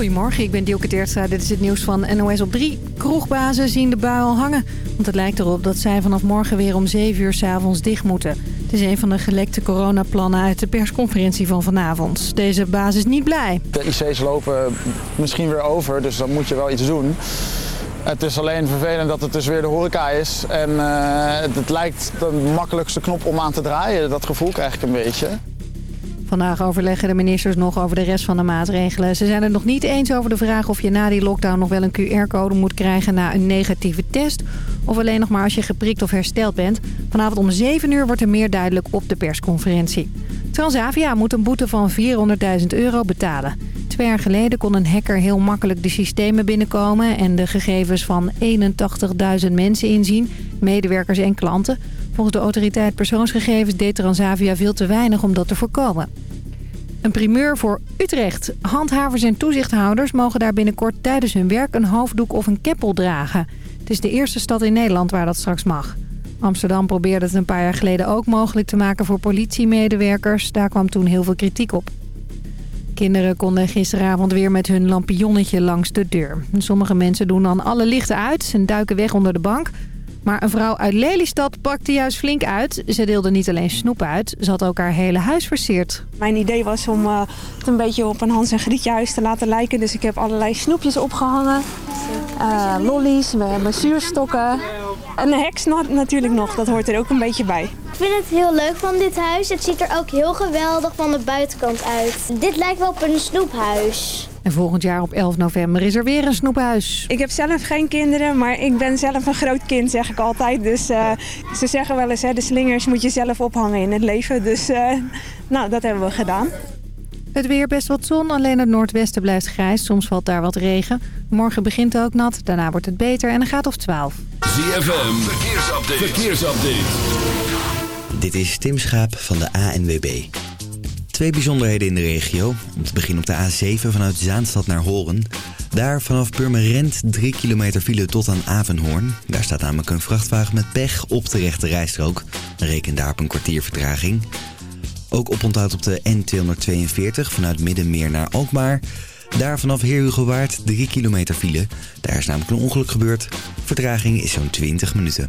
Goedemorgen, ik ben Dielke Teertstra. Dit is het nieuws van NOS op 3. Kroegbazen zien de bui al hangen. Want het lijkt erop dat zij vanaf morgen weer om 7 uur s'avonds dicht moeten. Het is een van de gelekte coronaplannen uit de persconferentie van vanavond. Deze baas is niet blij. De IC's lopen misschien weer over, dus dan moet je wel iets doen. Het is alleen vervelend dat het dus weer de horeca is. En het, het lijkt de makkelijkste knop om aan te draaien. Dat gevoel krijg ik een beetje. Vandaag overleggen de ministers nog over de rest van de maatregelen. Ze zijn het nog niet eens over de vraag of je na die lockdown nog wel een QR-code moet krijgen na een negatieve test. Of alleen nog maar als je geprikt of hersteld bent. Vanavond om 7 uur wordt er meer duidelijk op de persconferentie. Transavia moet een boete van 400.000 euro betalen. Twee jaar geleden kon een hacker heel makkelijk de systemen binnenkomen... en de gegevens van 81.000 mensen inzien, medewerkers en klanten. Volgens de autoriteit persoonsgegevens deed Transavia veel te weinig om dat te voorkomen. Een primeur voor Utrecht. Handhavers en toezichthouders mogen daar binnenkort tijdens hun werk een hoofddoek of een keppel dragen. Het is de eerste stad in Nederland waar dat straks mag. Amsterdam probeerde het een paar jaar geleden ook mogelijk te maken voor politiemedewerkers. Daar kwam toen heel veel kritiek op. Kinderen konden gisteravond weer met hun lampionnetje langs de deur. Sommige mensen doen dan alle lichten uit en duiken weg onder de bank. Maar een vrouw uit Lelystad pakte juist flink uit. Ze deelde niet alleen snoep uit, ze had ook haar hele huis versierd. Mijn idee was om uh, het een beetje op een Hans en Grietje huis te laten lijken. Dus ik heb allerlei snoepjes opgehangen. Uh, lollies, hebben zuurstokken. En een heks natuurlijk nog, dat hoort er ook een beetje bij. Ik vind het heel leuk van dit huis. Het ziet er ook heel geweldig van de buitenkant uit. Dit lijkt wel op een snoephuis. En volgend jaar op 11 november is er weer een snoephuis. Ik heb zelf geen kinderen, maar ik ben zelf een groot kind, zeg ik altijd. Dus uh, ze zeggen wel eens, hè, de slingers moet je zelf ophangen in het leven. Dus uh, nou, dat hebben we gedaan. Het weer best wat zon, alleen het noordwesten blijft grijs. Soms valt daar wat regen. Morgen begint het ook nat, daarna wordt het beter en een gaat of 12. ZFM, verkeersupdate. verkeersupdate. Dit is Tim Schaap van de ANWB. Twee bijzonderheden in de regio. Om te beginnen op de A7 vanuit Zaanstad naar Horen. Daar vanaf Purmerend 3 kilometer file tot aan Avenhoorn. Daar staat namelijk een vrachtwagen met pech op de rechte rijstrook. Reken daar op een kwartier vertraging. Ook oponthoud op de N242 vanuit Middenmeer naar Alkmaar. Daar vanaf Heerhugowaard 3 kilometer file. Daar is namelijk een ongeluk gebeurd. Vertraging is zo'n 20 minuten.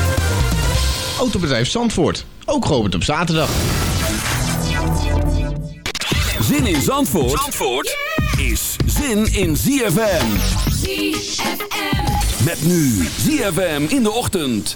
Autobedrijf Zandvoort, ook geopend op zaterdag. Zin in Zandvoort, Zandvoort is zin in ZFM. ZFM. Met nu ZFM in de ochtend.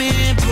coming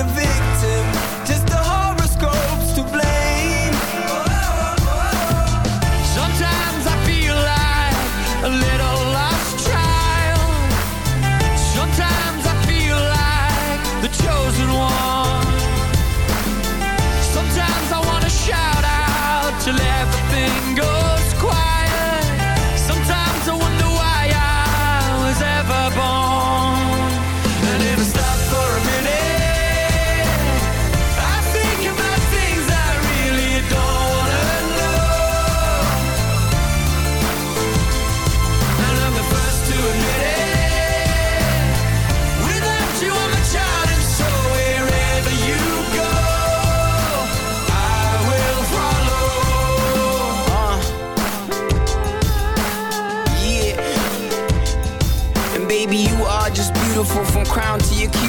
the vision.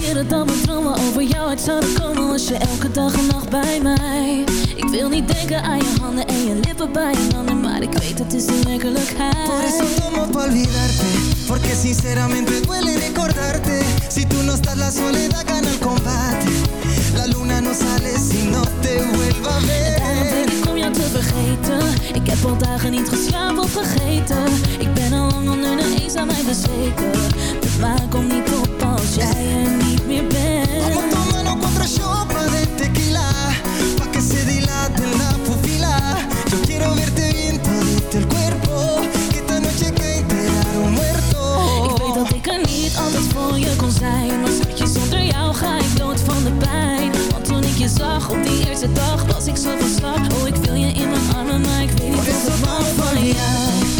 Keren dat mijn dromen over jou uit zouden komen Was je elke dag en nacht bij mij Ik wil niet denken aan je handen en je lippen bij je handen Maar ik weet het is de werkelijkheid Por eso tomo pa olvidarte, porque sinceramente duele recordarte. Si tú no estás, la soledad gana el combate. La luna no sale si no te vuelva a ver. jou te vergeten Ik heb al dagen niet geslapen of vergeten Ik ben al lang onder de eens aan mij bezweken De maan komt niet op als jij er niet meer bent. Vamos tomando cuatro shots de tequila, pa que se dilate la pupila. Yo quiero verte bien todito el cuerpo, que esta noche que enterar un muerto. Ik weet dat ik er niet altijd voor je kon zijn. Maar schatje, zonder jou ga ik dood van de pijn. Want toen ik je zag op die eerste dag Was ik zo van slag. Oh, ik wil je in mijn armen Maar ik weet niet tomo pa van jou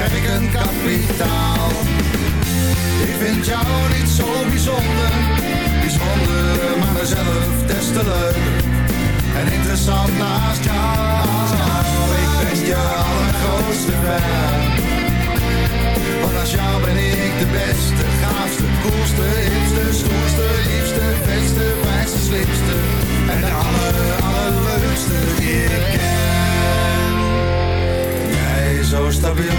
krijg ik een kapitaal. Ik vind jou niet zo bijzonder, bijzonder, maar mezelf des te leuker. En interessant naast jou, ik ben je allergrootste fan. Want naast jou ben ik de beste, gaafste, koelste, hipste, stoerste, liefste, beste, fijnste, slimste. En de aller, allerleukste die ik ken. Jij zo stabiel,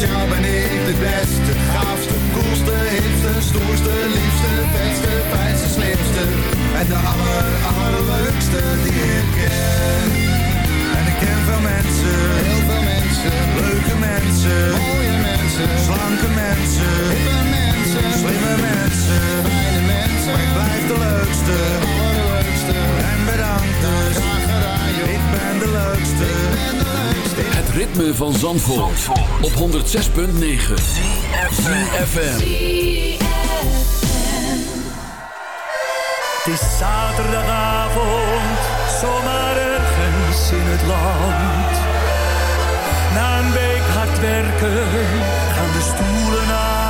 jou ben ik de beste, gaafste, koelste, hipste, stoerste, liefste, beste, pijnste, slimste. En de aller, allerleukste die ik ken. En ik ken veel mensen, heel veel mensen, leuke mensen, mooie mensen, slanke mensen, hippe mensen, slimme mensen, fijne mensen. Maar ik blijf de leukste, en bedankt dus, graag gedaan joh. Ik ben de leukste. Het ritme van Zandvoort, op 106.9 FM. Het is zaterdagavond, zomaar ergens in het land. Na een week hard werken, gaan de stoelen aan.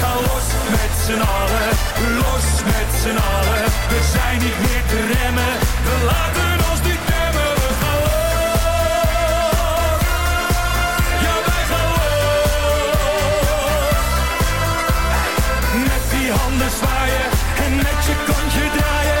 Gaan los met z'n allen, los met z'n allen. We zijn niet meer te remmen, we laten ons niet remmen. We gaan ja wij gaan los. Met die handen zwaaien en met je kontje draaien.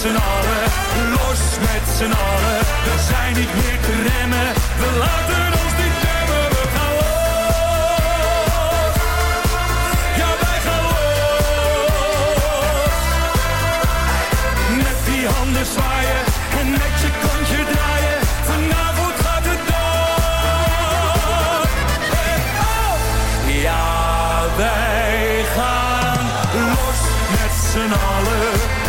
z'n allen, los met z'n allen. We zijn niet meer te remmen, we laten ons niet remmen. We gaan los, ja wij gaan los. Met die handen zwaaien en met je kontje draaien. Vanavond gaat het dag eraf. Ja, wij gaan los met z'n allen.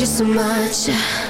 you so much.